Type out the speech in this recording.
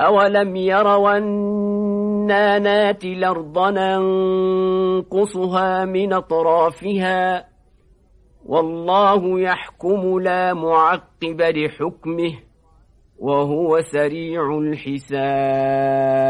أولم يروا أنا ناتي الأرض ننقصها من أطرافها والله يحكم لا معقب لحكمه وهو سريع الحساب